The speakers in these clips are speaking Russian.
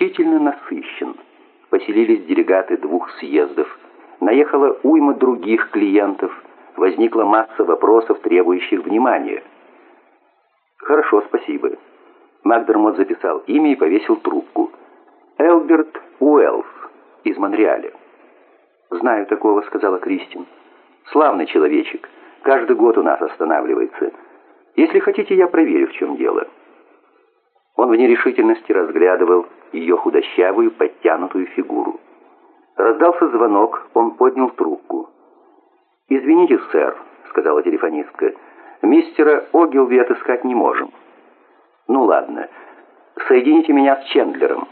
исключительно насыщен. Поселились делегаты двух съездов. Наехала уйма других клиентов. Возникла масса вопросов, требующих внимания. «Хорошо, спасибо». Макдермот записал имя и повесил трубку. «Элберт Уэллс из Монреаля». «Знаю такого», — сказала Кристин. «Славный человечек. Каждый год у нас останавливается. Если хотите, я проверю, в чем дело». Он в нерешительности разглядывал ее худощавую, подтянутую фигуру. Раздался звонок, он поднял трубку. «Извините, сэр», — сказала телефонистка, — «мистера Огилви отыскать не можем». «Ну ладно, соедините меня с Чендлером».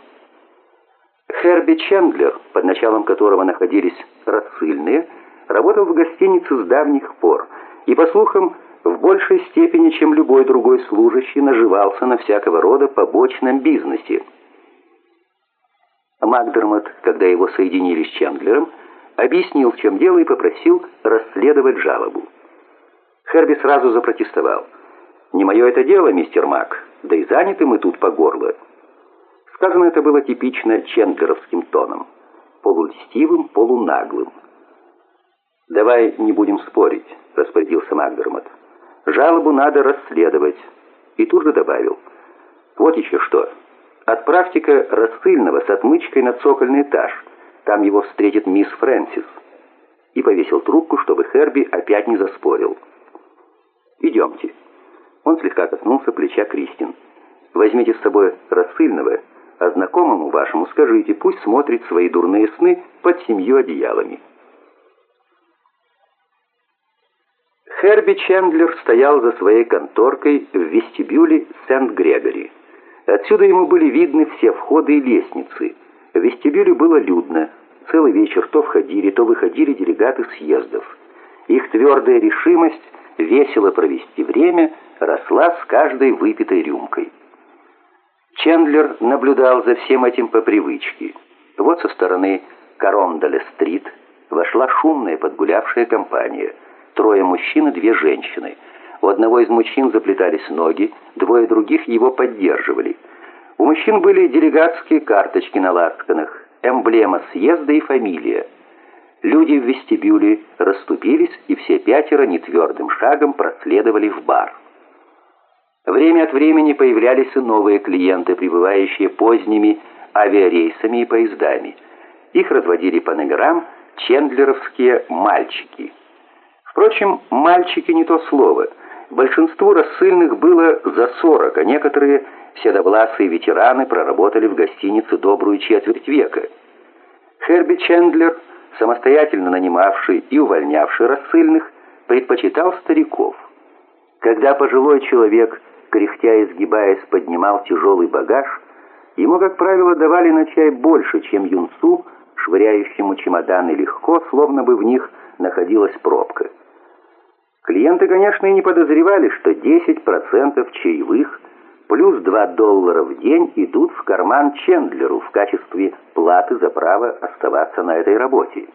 Херби Чендлер, под началом которого находились рассыльные, работал в гостинице с давних пор и, по слухам, в большей степени, чем любой другой служащий, наживался на всякого рода побочном бизнесе. Макдермот, когда его соединили с Чендлером, объяснил, в чем дело, и попросил расследовать жалобу. Херби сразу запротестовал. «Не мое это дело, мистер Мак, да и заняты мы тут по горло». Сказано это было типично чендлеровским тоном, полульстивым, полунаглым. «Давай не будем спорить», — распорядился Макдермот. «Жалобу надо расследовать». И тут же добавил. «Вот еще что. Отправьте-ка рассыльного с отмычкой на цокольный этаж. Там его встретит мисс Фрэнсис». И повесил трубку, чтобы Херби опять не заспорил. «Идемте». Он слегка коснулся плеча Кристин. «Возьмите с собой рассыльного, а знакомому вашему скажите, пусть смотрит свои дурные сны под семью одеялами». Херби Чендлер стоял за своей конторкой в вестибюле Сент-Грегори. Отсюда ему были видны все входы и лестницы. В вестибюле было людно. Целый вечер то входили, то выходили делегаты съездов. Их твердая решимость весело провести время росла с каждой выпитой рюмкой. Чендлер наблюдал за всем этим по привычке. Вот со стороны Корондаля-стрит вошла шумная подгулявшая компания. Трое мужчин и две женщины. У одного из мужчин заплетались ноги, двое других его поддерживали. У мужчин были делегатские карточки на ласканах, эмблема съезда и фамилия. Люди в вестибюле расступились, и все пятеро нетвердым шагом проследовали в бар. Время от времени появлялись и новые клиенты, прибывающие поздними авиарейсами и поездами. Их разводили по номерам чендлеровские «мальчики». Впрочем, «мальчики» не то слово. Большинству рассыльных было за 40, а некоторые седовласые ветераны проработали в гостинице добрую четверть века. Херби Чендлер, самостоятельно нанимавший и увольнявший рассыльных, предпочитал стариков. Когда пожилой человек кряхтя и сгибаясь, поднимал тяжелый багаж, ему, как правило, давали на чай больше, чем юнцу, швыряющему чемоданы легко, словно бы в них находилась пробка. Клиенты, конечно, и не подозревали, что 10% чаевых плюс 2 доллара в день идут в карман Чендлеру в качестве платы за право оставаться на этой работе.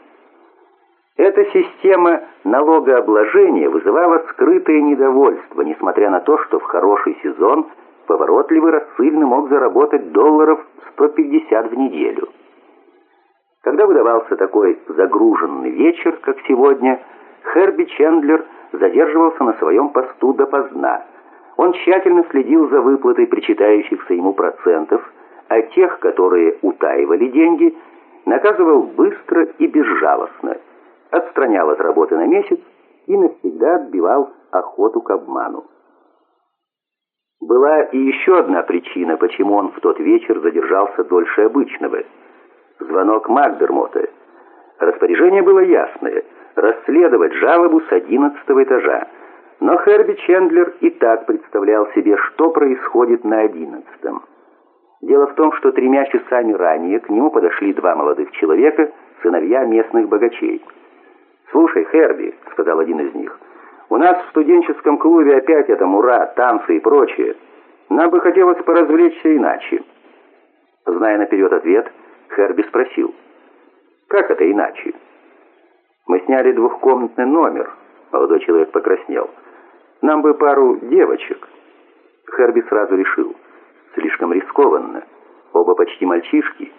Эта система налогообложения вызывала скрытое недовольство, несмотря на то, что в хороший сезон поворотливый рассыльный мог заработать долларов 150 в неделю. Когда выдавался такой загруженный вечер, как сегодня, Херби Чендлер задерживался на своем посту допоздна. Он тщательно следил за выплатой причитающихся ему процентов, а тех, которые утаивали деньги, наказывал быстро и безжалостно – отстранял от работы на месяц и навсегда отбивал охоту к обману. Была и еще одна причина, почему он в тот вечер задержался дольше обычного. Звонок Макдермота. Распоряжение было ясное – расследовать жалобу с одиннадцатого этажа. Но Херби Чендлер и так представлял себе, что происходит на одиннадцатом. Дело в том, что тремя часами ранее к нему подошли два молодых человека, сыновья местных богачей – «Слушай, Херби», — сказал один из них, — «у нас в студенческом клубе опять это мура, танцы и прочее. Нам бы хотелось поразвлечься иначе». Зная наперед ответ, Херби спросил, «Как это иначе?» «Мы сняли двухкомнатный номер», — молодой человек покраснел. «Нам бы пару девочек». Херби сразу решил, слишком рискованно. Оба почти мальчишки,